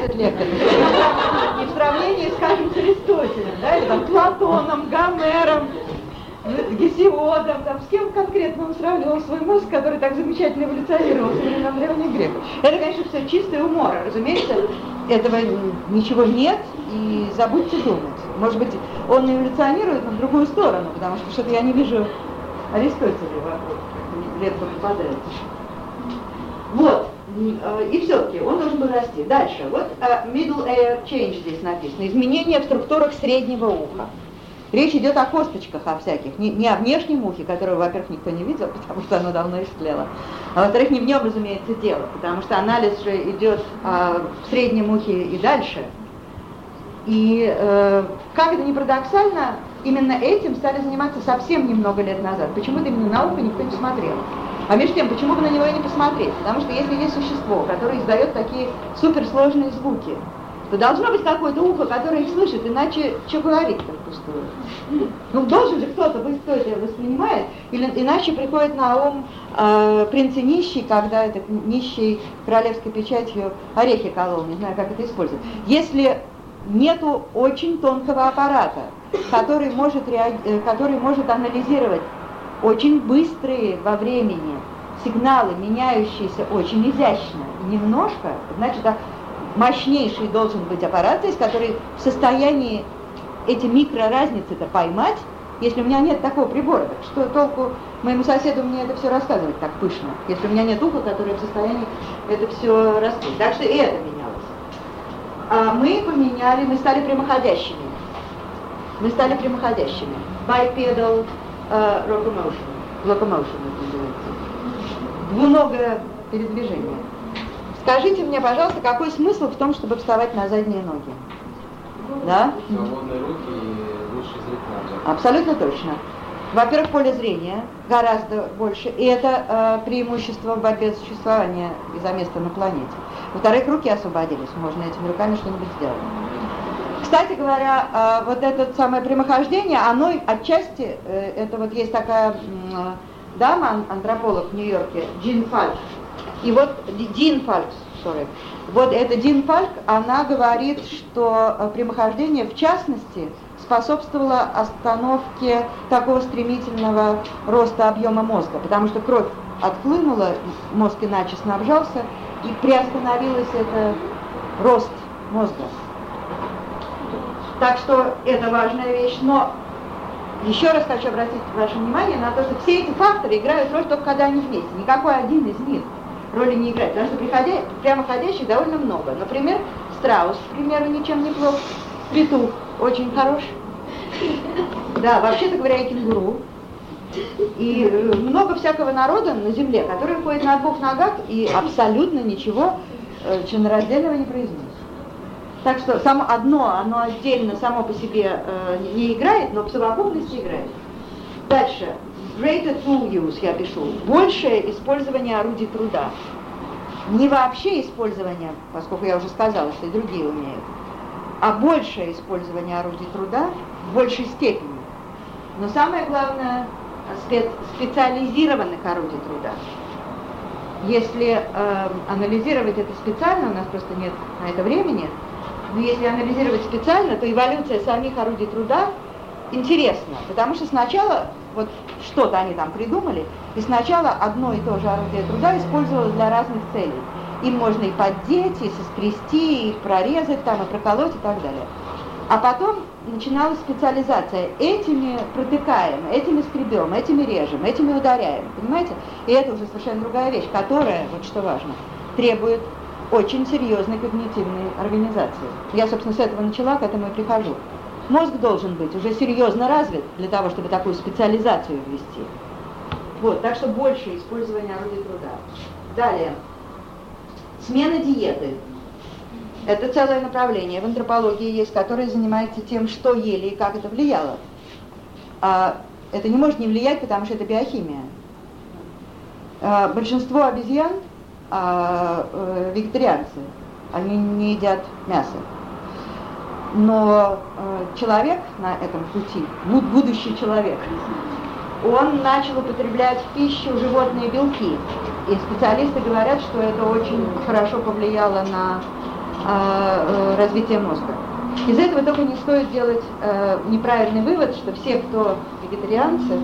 этот лектор. И в сравнении, скажем, с Аристотелем, да, или там Платоном, Гомером, Гесиодом, там, с кем конкретно он сравнивал свой мозг, который так замечательно эволюционировал со времен древних греков. Это, конечно, все чистый умор. Разумеется, этого ничего нет, и забудьте думать. Может быть, он эволюционирует на другую сторону, потому что что-то я не вижу Аристотеля вокруг, редко попадает. Вот, и все-таки он должен был расти. Дальше, вот uh, middle air change здесь написано, изменения в структурах среднего уха. Речь идет о косточках о всяких, не, не о внешнем ухе, которого, во-первых, никто не видел, потому что оно давно истлело, а во-вторых, не в нем, разумеется, дело, потому что анализ же идет а, в среднем ухе и дальше. И э, как это ни парадоксально, именно этим стали заниматься совсем немного лет назад. Почему-то именно на ухо никто не смотрел. А между тем, почему бы на него и не посмотреть? Потому что если есть существо, которое издает такие суперсложные звуки, то должно быть какое-то ухо, которое их слышит, иначе что говорить там пустую? Ну, должен же кто-то кто это воспринимает, или, иначе приходит на ум э, принц и нищий, когда этот нищий королевской печатью орехи колол, не знаю, как это использовать. Если нету очень тонкого аппарата, который может, реаг... Э, который может анализировать очень быстрые во времени сигналы, меняющиеся очень изящно, немножко, значит, мощнейший должен быть аппарат, здесь, который в состоянии эти микроразницы-то поймать, если у меня нет такого прибора, так что толку моему соседу мне это все рассказывать так пышно, если у меня нет уха, которое в состоянии это все раскрыть. Так что и это менялось. А мы поменяли, мы стали прямоходящими. Мы стали прямоходящими. Bipedal uh, locomotion. Locomotion это называется. Двуногое передвижение. Скажите мне, пожалуйста, какой смысл в том, чтобы вставать на задние ноги? Да? Свободные руки и лучший зрительный Абсолютно точно. Во-первых, поле зрения гораздо больше, и это э, преимущество в борьбе за существование и за место на планете. Во-вторых, руки освободились, можно этими руками что-нибудь сделать. Кстати говоря, э, вот это самое прямохождение, оно отчасти, э, это вот есть такая э, дама, антрополог в Нью-Йорке, Джин Фальк, и вот Дин Фальк, sorry, вот эта Дин Фальк, она говорит, что э, прямохождение в частности способствовало остановке такого стремительного роста объема мозга, потому что кровь отхлынула, мозг иначе снабжался, и приостановилась это рост мозга. Так что это важная вещь, но еще раз хочу обратить ваше внимание на то, что все эти факторы играют роль только когда они вместе, никакой один из них роли не играет, потому что приходя, прямоходящих довольно много. Например, страус, к примеру, ничем не плох, петух очень хорош. Да, вообще-то говоря, и кенгуру. И э, много всякого народа на земле, который ходит на двух ногах и абсолютно ничего э, членораздельного не произносит. Так что само одно, оно отдельно само по себе э, не играет, но в совокупности играет. Дальше. Greater tool use я пишу. Большее использование орудий труда. Не вообще использование, поскольку я уже сказала, что и другие умеют, а большее использование орудий труда в большей степени. Но самое главное, спец специализированных орудий труда. Если э, анализировать это специально, у нас просто нет на это времени, но если анализировать специально, то эволюция самих орудий труда интересна, потому что сначала вот что-то они там придумали, и сначала одно и то же орудие труда использовалось для разных целей. Им можно и поддеть, и соскрести, и прорезать, там, и проколоть и так далее. А потом начиналась специализация. Этими протыкаем, этими скребем, этими режем, этими ударяем. Понимаете? И это уже совершенно другая вещь, которая, вот что важно, требует очень серьезной когнитивной организации. Я, собственно, с этого начала, к этому и прихожу. Мозг должен быть уже серьезно развит для того, чтобы такую специализацию ввести. Вот, так что больше использования орудий труда. Далее. Смена диеты. Это целое направление в антропологии есть, которое занимается тем, что ели и как это влияло. А это не может не влиять, потому что это биохимия. А, большинство обезьян а, э, вегетарианцы, они не едят мясо. Но э, человек на этом пути, будущий человек, он начал употреблять в пищу животные белки. И специалисты говорят, что это очень хорошо повлияло на а, э, развития мозга. Из этого только не стоит делать э, неправильный вывод, что все, кто вегетарианцы,